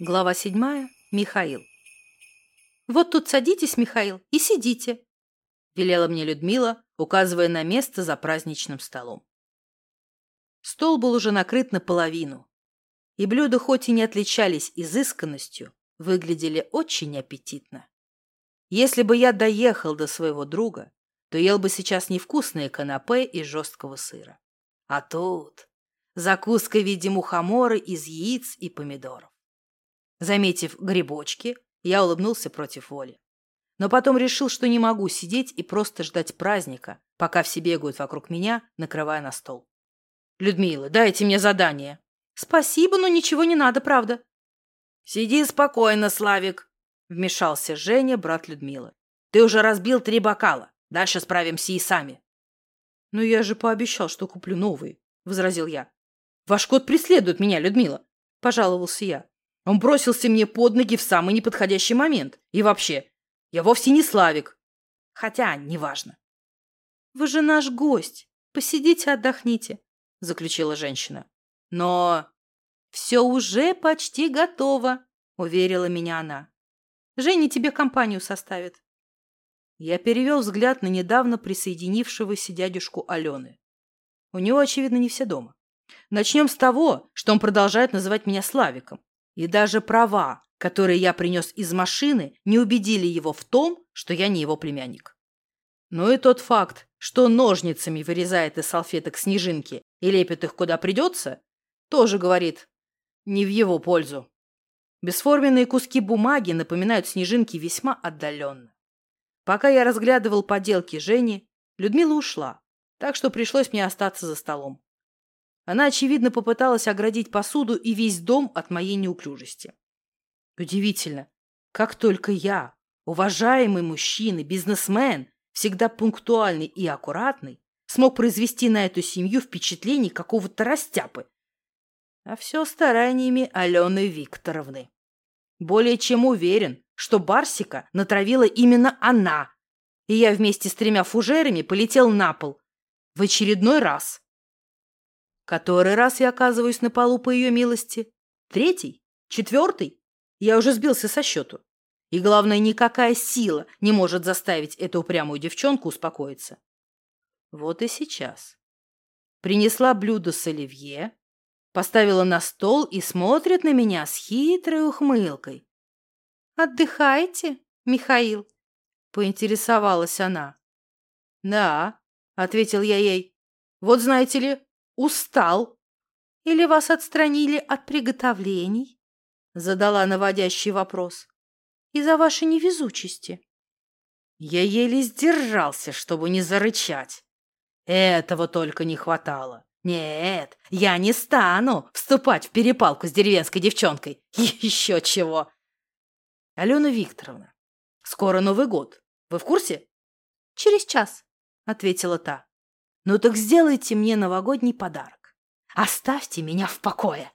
Глава седьмая. Михаил. «Вот тут садитесь, Михаил, и сидите», — велела мне Людмила, указывая на место за праздничным столом. Стол был уже накрыт наполовину, и блюда хоть и не отличались изысканностью, выглядели очень аппетитно. Если бы я доехал до своего друга, то ел бы сейчас невкусные канапе из жесткого сыра. А тут закуска в виде мухомора из яиц и помидоров. Заметив грибочки, я улыбнулся против воли. Но потом решил, что не могу сидеть и просто ждать праздника, пока все бегают вокруг меня, накрывая на стол. «Людмила, дайте мне задание». «Спасибо, но ничего не надо, правда». «Сиди спокойно, Славик», — вмешался Женя, брат Людмилы. «Ты уже разбил три бокала. Дальше справимся и сами». «Но я же пообещал, что куплю новые», — возразил я. «Ваш кот преследует меня, Людмила», — пожаловался я. Он бросился мне под ноги в самый неподходящий момент. И вообще, я вовсе не Славик. Хотя, неважно. «Вы же наш гость. Посидите, отдохните», — заключила женщина. «Но все уже почти готово», — уверила меня она. «Женя тебе компанию составит». Я перевел взгляд на недавно присоединившегося дядюшку Алены. У него, очевидно, не все дома. Начнем с того, что он продолжает называть меня Славиком. И даже права, которые я принес из машины, не убедили его в том, что я не его племянник. Ну и тот факт, что ножницами вырезает из салфеток снежинки и лепит их куда придется, тоже говорит не в его пользу. Бесформенные куски бумаги напоминают снежинки весьма отдаленно. Пока я разглядывал поделки Жени, Людмила ушла, так что пришлось мне остаться за столом. Она, очевидно, попыталась оградить посуду и весь дом от моей неуклюжести. Удивительно, как только я, уважаемый мужчина, бизнесмен, всегда пунктуальный и аккуратный, смог произвести на эту семью впечатление какого-то растяпы. А все стараниями Алены Викторовны. Более чем уверен, что Барсика натравила именно она, и я вместе с тремя фужерами полетел на пол. В очередной раз. Который раз я оказываюсь на полу по ее милости? Третий? Четвертый? Я уже сбился со счету. И главное, никакая сила не может заставить эту упрямую девчонку успокоиться. Вот и сейчас. Принесла блюдо с оливье, поставила на стол и смотрит на меня с хитрой ухмылкой. «Отдыхаете, Михаил?» — поинтересовалась она. «Да», — ответил я ей. «Вот знаете ли, Устал? Или вас отстранили от приготовлений? Задала наводящий вопрос. Из-за вашей невезучести. Я еле сдержался, чтобы не зарычать. Этого только не хватало. Нет, я не стану вступать в перепалку с деревенской девчонкой. Еще чего. Алена Викторовна, скоро Новый год. Вы в курсе? Через час, ответила та. Ну так сделайте мне новогодний подарок. Оставьте меня в покое.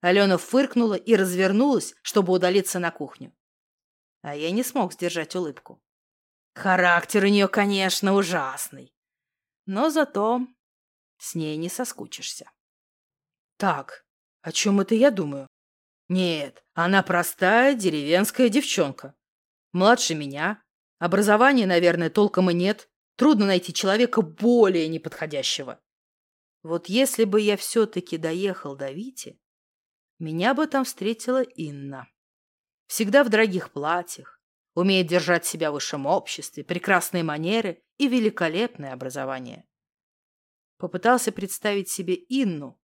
Алена фыркнула и развернулась, чтобы удалиться на кухню. А я не смог сдержать улыбку. Характер у нее, конечно, ужасный. Но зато с ней не соскучишься. Так, о чем это я думаю? Нет, она простая деревенская девчонка. Младше меня. Образования, наверное, толком и нет. Трудно найти человека более неподходящего. Вот если бы я все-таки доехал до Вити, меня бы там встретила Инна. Всегда в дорогих платьях, умеет держать себя в высшем обществе, прекрасные манеры и великолепное образование. Попытался представить себе Инну,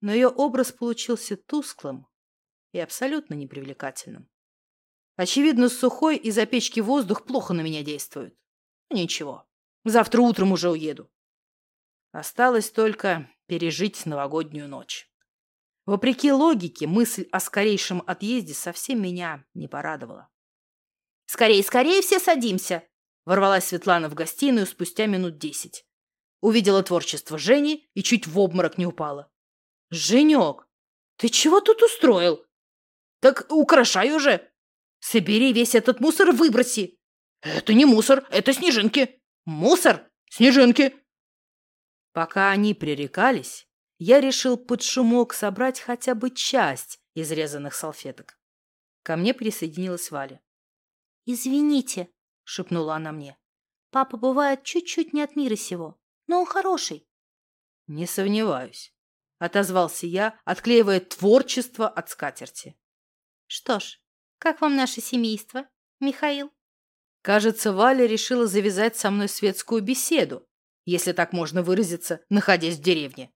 но ее образ получился тусклым и абсолютно непривлекательным. Очевидно, сухой из-за печки воздух плохо на меня действует. Ничего. Завтра утром уже уеду. Осталось только пережить новогоднюю ночь. Вопреки логике, мысль о скорейшем отъезде совсем меня не порадовала. «Скорее, скорее все садимся!» Ворвалась Светлана в гостиную спустя минут десять. Увидела творчество Жени и чуть в обморок не упала. «Женек, ты чего тут устроил?» «Так украшай уже! Собери весь этот мусор и выброси!» «Это не мусор, это снежинки!» Мусор! Снежинки!» Пока они пререкались, я решил под шумок собрать хотя бы часть изрезанных салфеток. Ко мне присоединилась Валя. «Извините», — шепнула она мне. «Папа бывает чуть-чуть не от мира сего, но он хороший». «Не сомневаюсь», — отозвался я, отклеивая творчество от скатерти. «Что ж, как вам наше семейство, Михаил?» Кажется, Валя решила завязать со мной светскую беседу, если так можно выразиться, находясь в деревне.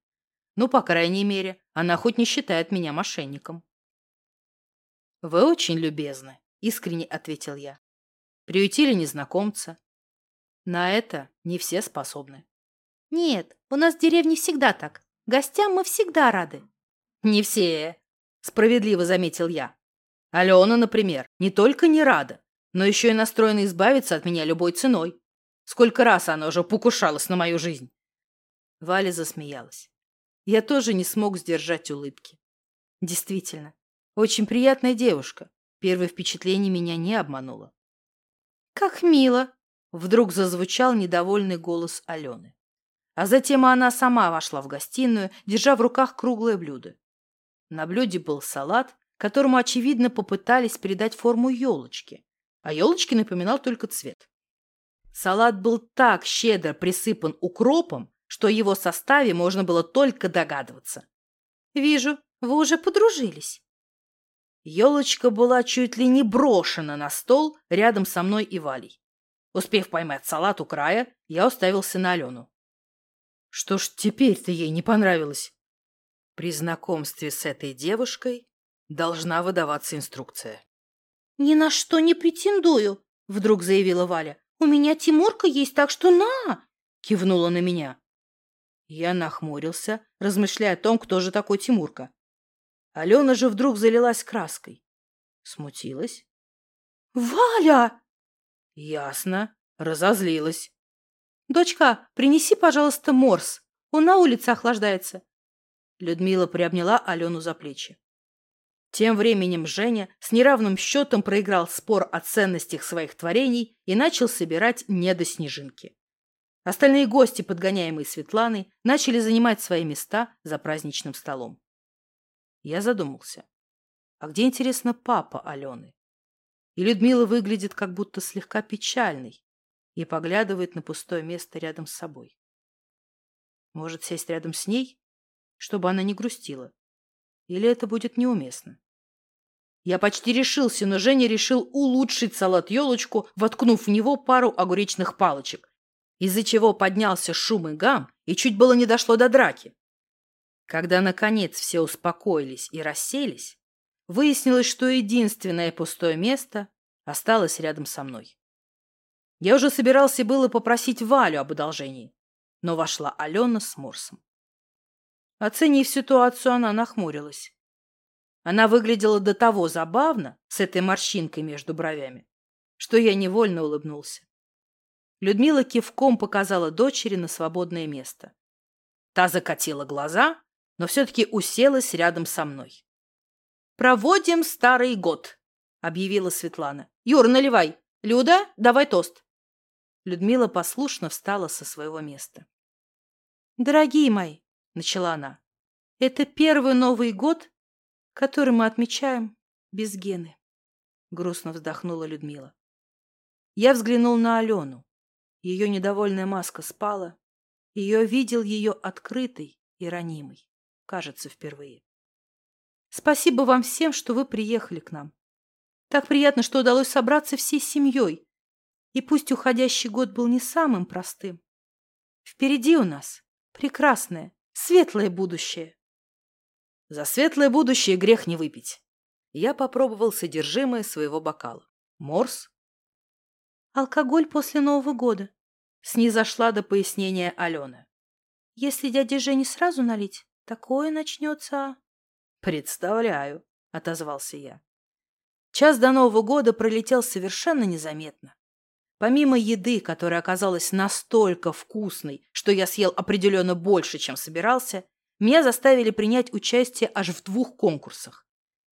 Ну, по крайней мере, она хоть не считает меня мошенником. «Вы очень любезны», — искренне ответил я. «Приютили незнакомца. На это не все способны». «Нет, у нас в деревне всегда так. Гостям мы всегда рады». «Не все», — справедливо заметил я. «Алена, например, не только не рада, но еще и настроена избавиться от меня любой ценой. Сколько раз она уже покушалась на мою жизнь?» Валя засмеялась. Я тоже не смог сдержать улыбки. Действительно, очень приятная девушка. Первое впечатление меня не обмануло. «Как мило!» — вдруг зазвучал недовольный голос Алены. А затем она сама вошла в гостиную, держа в руках круглое блюдо. На блюде был салат, которому, очевидно, попытались передать форму елочки, а елочки напоминал только цвет. Салат был так щедро присыпан укропом, что о его составе можно было только догадываться. «Вижу, вы уже подружились». Елочка была чуть ли не брошена на стол рядом со мной и Валей. Успев поймать салат у края, я уставился на Алену. Что ж теперь-то ей не понравилось? При знакомстве с этой девушкой должна выдаваться инструкция. «Ни на что не претендую», — вдруг заявила Валя. «У меня Тимурка есть, так что на!» — кивнула на меня. Я нахмурился, размышляя о том, кто же такой Тимурка. Алена же вдруг залилась краской. Смутилась. «Валя!» «Ясно. Разозлилась». «Дочка, принеси, пожалуйста, морс. Он на улице охлаждается». Людмила приобняла Алену за плечи. Тем временем Женя с неравным счетом проиграл спор о ценностях своих творений и начал собирать недоснежинки. Остальные гости, подгоняемые Светланой, начали занимать свои места за праздничным столом. Я задумался. А где, интересно, папа Алены? И Людмила выглядит как будто слегка печальной и поглядывает на пустое место рядом с собой. Может, сесть рядом с ней, чтобы она не грустила? Или это будет неуместно? Я почти решился, но Женя решил улучшить салат-елочку, воткнув в него пару огуречных палочек, из-за чего поднялся шум и гам, и чуть было не дошло до драки. Когда, наконец, все успокоились и расселись, выяснилось, что единственное пустое место осталось рядом со мной. Я уже собирался было попросить Валю об одолжении, но вошла Алена с Морсом. Оценив ситуацию, она нахмурилась. Она выглядела до того забавно, с этой морщинкой между бровями, что я невольно улыбнулся. Людмила кивком показала дочери на свободное место. Та закатила глаза, но все-таки уселась рядом со мной. «Проводим старый год», — объявила Светлана. «Юр, наливай. Люда, давай тост». Людмила послушно встала со своего места. «Дорогие мои», — начала она, — «это первый Новый год, который мы отмечаем без Гены», — грустно вздохнула Людмила. Я взглянул на Алену. Ее недовольная маска спала, я видел ее открытой и ранимой, кажется, впервые. Спасибо вам всем, что вы приехали к нам. Так приятно, что удалось собраться всей семьей. И пусть уходящий год был не самым простым. Впереди у нас прекрасное, светлое будущее. За светлое будущее грех не выпить. Я попробовал содержимое своего бокала. Морс Алкоголь после Нового года. Снизошла до пояснения Алены. Если дяде Жене сразу налить, такое начнется... Представляю, отозвался я. Час до Нового года пролетел совершенно незаметно. Помимо еды, которая оказалась настолько вкусной, что я съел определенно больше, чем собирался, меня заставили принять участие аж в двух конкурсах.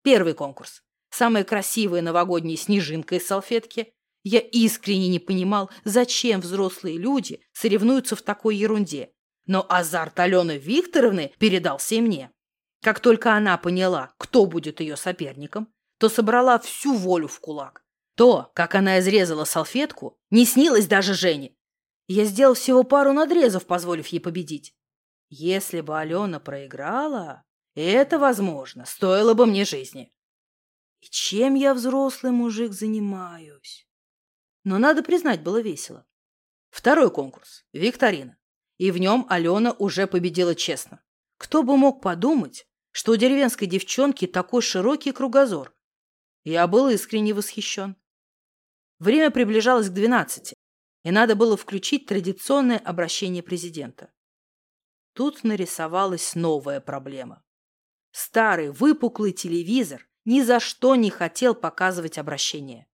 Первый конкурс – самая красивая новогодняя снежинка из салфетки, я искренне не понимал, зачем взрослые люди соревнуются в такой ерунде. Но азарт Алены Викторовны передался и мне. Как только она поняла, кто будет ее соперником, то собрала всю волю в кулак. То, как она изрезала салфетку, не снилось даже Жене. Я сделал всего пару надрезов, позволив ей победить. Если бы Алена проиграла, это, возможно, стоило бы мне жизни. И чем я, взрослый мужик, занимаюсь? Но, надо признать, было весело. Второй конкурс – викторина. И в нем Алена уже победила честно. Кто бы мог подумать, что у деревенской девчонки такой широкий кругозор. Я был искренне восхищен. Время приближалось к двенадцати, и надо было включить традиционное обращение президента. Тут нарисовалась новая проблема. Старый выпуклый телевизор ни за что не хотел показывать обращение.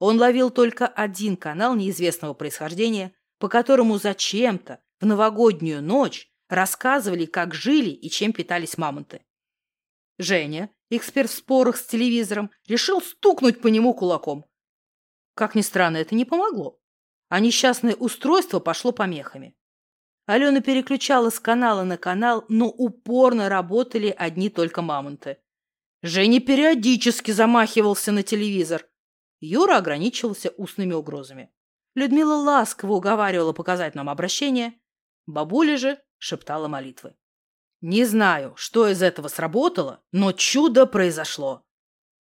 Он ловил только один канал неизвестного происхождения, по которому зачем-то в новогоднюю ночь рассказывали, как жили и чем питались мамонты. Женя, эксперт в спорах с телевизором, решил стукнуть по нему кулаком. Как ни странно, это не помогло, а несчастное устройство пошло помехами. Алена переключала с канала на канал, но упорно работали одни только мамонты. Женя периодически замахивался на телевизор. Юра ограничивался устными угрозами. Людмила ласково уговаривала показать нам обращение. Бабуля же шептала молитвы. Не знаю, что из этого сработало, но чудо произошло.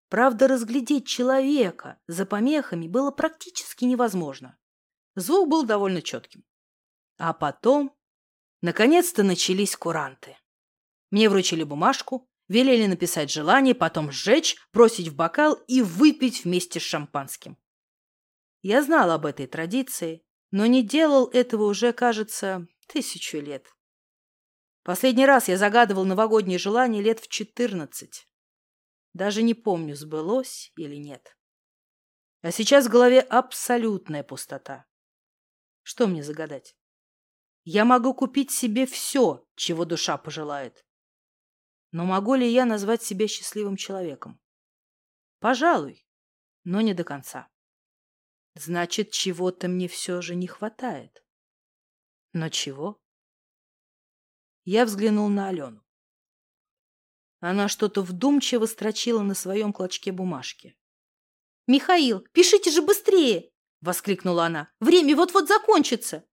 Правда, разглядеть человека за помехами было практически невозможно. Звук был довольно четким. А потом, наконец-то, начались куранты. Мне вручили бумажку, велели написать желание, потом сжечь, бросить в бокал и выпить вместе с шампанским. Я знал об этой традиции, но не делал этого уже, кажется, тысячу лет. Последний раз я загадывал новогоднее желание лет в четырнадцать. Даже не помню, сбылось или нет. А сейчас в голове абсолютная пустота. Что мне загадать? Я могу купить себе все, чего душа пожелает. Но могу ли я назвать себя счастливым человеком? Пожалуй, но не до конца. Значит, чего-то мне все же не хватает. Но чего? Я взглянул на Алену. Она что-то вдумчиво строчила на своем клочке бумажки. «Михаил, пишите же быстрее!» — воскликнула она. «Время вот-вот закончится!»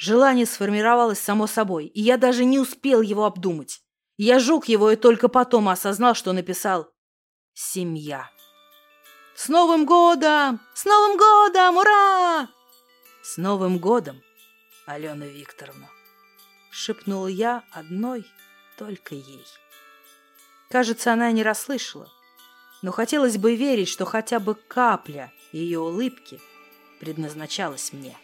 Желание сформировалось само собой, и я даже не успел его обдумать. Я жук его и только потом осознал, что написал «Семья». «С Новым годом! С Новым годом! Ура!» «С Новым годом, Алена Викторовна!» — шепнул я одной только ей. Кажется, она не расслышала, но хотелось бы верить, что хотя бы капля ее улыбки предназначалась мне.